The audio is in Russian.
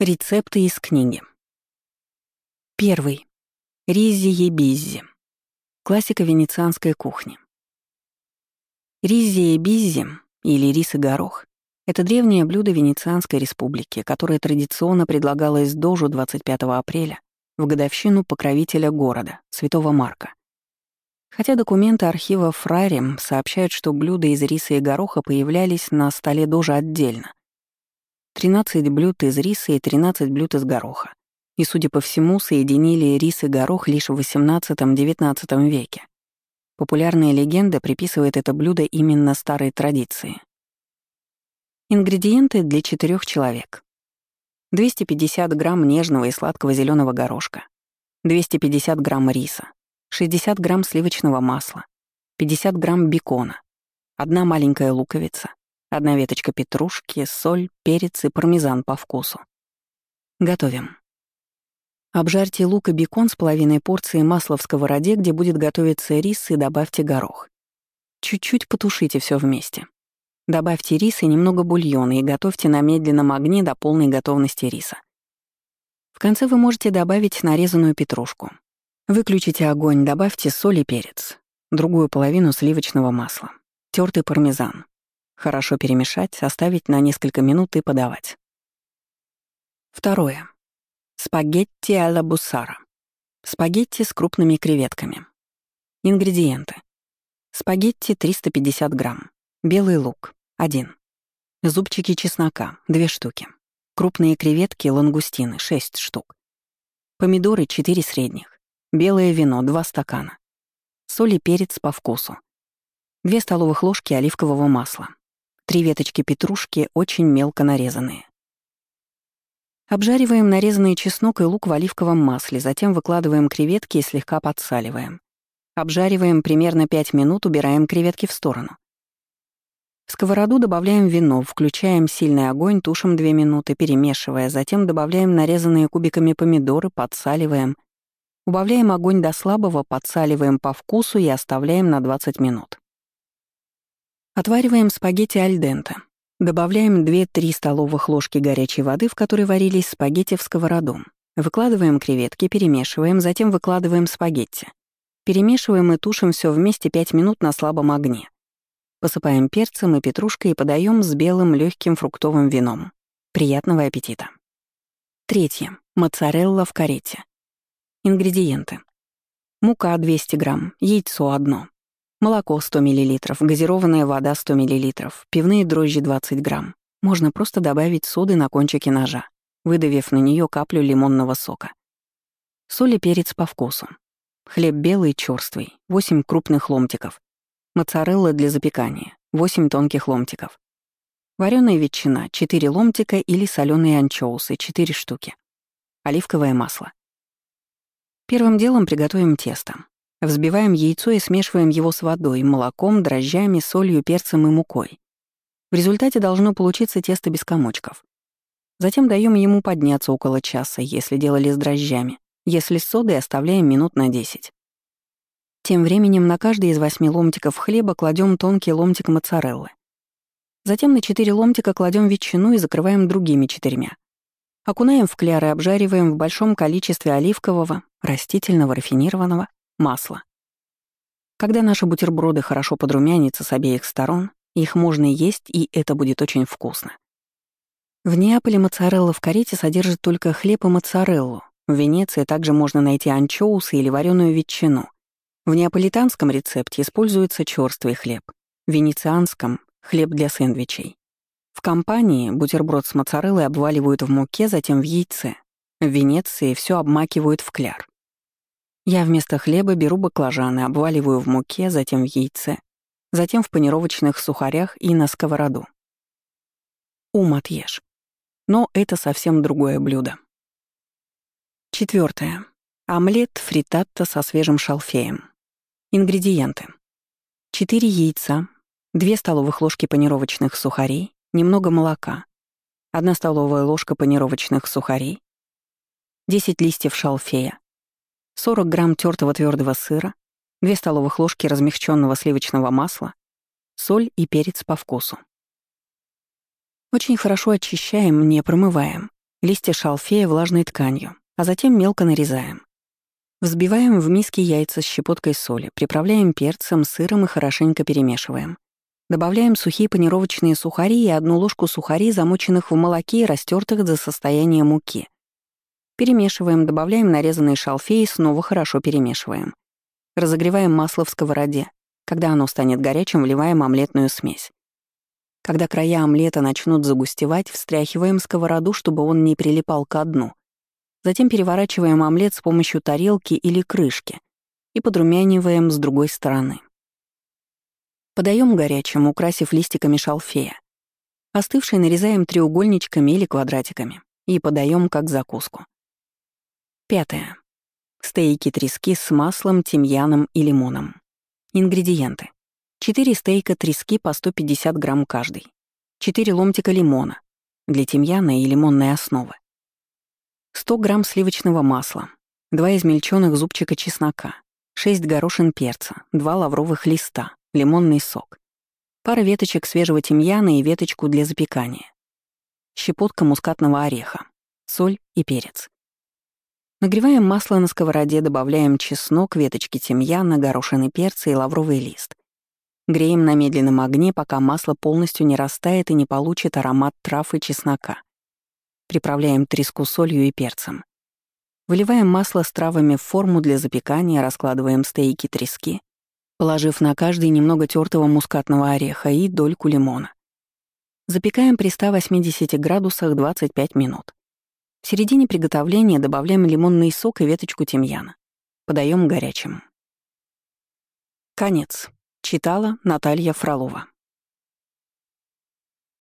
Рецепты из книги. Первый. Ризи ебиззи. Классика венецианской кухни. Ризи ебиззи, или рис и горох, это древнее блюдо Венецианской республики, которое традиционно предлагалось дожу 25 апреля в годовщину покровителя города, святого Марка. Хотя документы архива Фрарем сообщают, что блюда из риса и гороха появлялись на столе дожа отдельно, 13 блюд из риса и 13 блюд из гороха. И, судя по всему, соединили рис и горох лишь в XVIII-XIX веке. Популярная легенда приписывает это блюдо именно старой традиции. Ингредиенты для четырех человек. 250 грамм нежного и сладкого зеленого горошка, 250 грамм риса, 60 грамм сливочного масла, 50 грамм бекона, одна маленькая луковица, Одна веточка петрушки, соль, перец и пармезан по вкусу. Готовим. Обжарьте лук и бекон с половиной порции масла в сковороде, где будет готовиться рис, и добавьте горох. Чуть-чуть потушите все вместе. Добавьте рис и немного бульона и готовьте на медленном огне до полной готовности риса. В конце вы можете добавить нарезанную петрушку. Выключите огонь, добавьте соль и перец, другую половину сливочного масла, тертый пармезан, Хорошо перемешать, оставить на несколько минут и подавать. Второе. Спагетти алла буссара. Спагетти с крупными креветками. Ингредиенты. Спагетти 350 грамм. Белый лук — 1. Зубчики чеснока — 2 штуки. Крупные креветки лангустины — 6 штук. Помидоры — 4 средних. Белое вино — 2 стакана. Соль и перец по вкусу. 2 столовых ложки оливкового масла. Три веточки петрушки очень мелко нарезанные. Обжариваем нарезанный чеснок и лук в оливковом масле, затем выкладываем креветки и слегка подсаливаем. Обжариваем примерно 5 минут, убираем креветки в сторону. В сковороду добавляем вино, включаем сильный огонь, тушим 2 минуты, перемешивая, затем добавляем нарезанные кубиками помидоры, подсаливаем. Убавляем огонь до слабого, подсаливаем по вкусу и оставляем на 20 минут. Отвариваем спагетти аль денте. Добавляем 2-3 столовых ложки горячей воды, в которой варились спагетти в сковороду. Выкладываем креветки, перемешиваем, затем выкладываем спагетти. Перемешиваем и тушим все вместе 5 минут на слабом огне. Посыпаем перцем и петрушкой и подаем с белым легким фруктовым вином. Приятного аппетита. Третье. Моцарелла в карете. Ингредиенты. Мука 200 грамм, яйцо 1, Молоко 100 мл, газированная вода 100 мл, пивные дрожжи 20 грамм. Можно просто добавить соды на кончике ножа, выдавив на нее каплю лимонного сока. Соль и перец по вкусу. Хлеб белый, черствый, 8 крупных ломтиков. Моцарелла для запекания, 8 тонких ломтиков. Вареная ветчина, 4 ломтика или соленые анчоусы, 4 штуки. Оливковое масло. Первым делом приготовим тесто. Взбиваем яйцо и смешиваем его с водой, молоком, дрожжами, солью, перцем и мукой. В результате должно получиться тесто без комочков. Затем даем ему подняться около часа, если делали с дрожжами. Если с содой, оставляем минут на 10. Тем временем на каждый из восьми ломтиков хлеба кладем тонкий ломтик моцареллы. Затем на четыре ломтика кладем ветчину и закрываем другими четырьмя. Окунаем в кляр и обжариваем в большом количестве оливкового, растительного, рафинированного масло. Когда наши бутерброды хорошо подрумянятся с обеих сторон, их можно есть, и это будет очень вкусно. В Неаполе моцарелла в карете содержит только хлеб и моцареллу. В Венеции также можно найти анчоусы или вареную ветчину. В неаполитанском рецепте используется черствый хлеб, в венецианском — хлеб для сэндвичей. В компании бутерброд с моцареллой обваливают в муке, затем в яйце. В Венеции все обмакивают в кляр. Я вместо хлеба беру баклажаны, обваливаю в муке, затем в яйце, затем в панировочных сухарях и на сковороду. Ум отъешь. Но это совсем другое блюдо. Четвертое. Омлет фритатта со свежим шалфеем. Ингредиенты. 4 яйца, 2 столовых ложки панировочных сухарей, немного молока, 1 столовая ложка панировочных сухарей, 10 листьев шалфея, 40 грамм тертого твердого сыра, 2 столовых ложки размягченного сливочного масла, соль и перец по вкусу. Очень хорошо очищаем, не промываем. Листья шалфея влажной тканью, а затем мелко нарезаем. Взбиваем в миске яйца с щепоткой соли, приправляем перцем, сыром и хорошенько перемешиваем. Добавляем сухие панировочные сухари и одну ложку сухарей, замоченных в молоке и растертых до состояния муки. Перемешиваем, добавляем нарезанные шалфеи и снова хорошо перемешиваем. Разогреваем масло в сковороде. Когда оно станет горячим, вливаем омлетную смесь. Когда края омлета начнут загустевать, встряхиваем сковороду, чтобы он не прилипал к дну. Затем переворачиваем омлет с помощью тарелки или крышки и подрумяниваем с другой стороны. Подаем горячим, украсив листиками шалфея. Остывший нарезаем треугольничками или квадратиками и подаем как закуску. Пятое. Стейки трески с маслом, тимьяном и лимоном. Ингредиенты. 4 стейка трески по 150 грамм каждый. 4 ломтика лимона для тимьяна и лимонной основы. 100 грамм сливочного масла, 2 измельченных зубчика чеснока, 6 горошин перца, 2 лавровых листа, лимонный сок, пара веточек свежего тимьяна и веточку для запекания, щепотка мускатного ореха, соль и перец. Нагреваем масло на сковороде, добавляем чеснок, веточки тимьяна, горошины перца и лавровый лист. Греем на медленном огне, пока масло полностью не растает и не получит аромат трав и чеснока. Приправляем треску солью и перцем. Выливаем масло с травами в форму для запекания, раскладываем стейки трески, положив на каждый немного тертого мускатного ореха и дольку лимона. Запекаем при 180 градусах 25 минут. В середине приготовления добавляем лимонный сок и веточку тимьяна. Подаем горячим. Конец. Читала Наталья Фролова.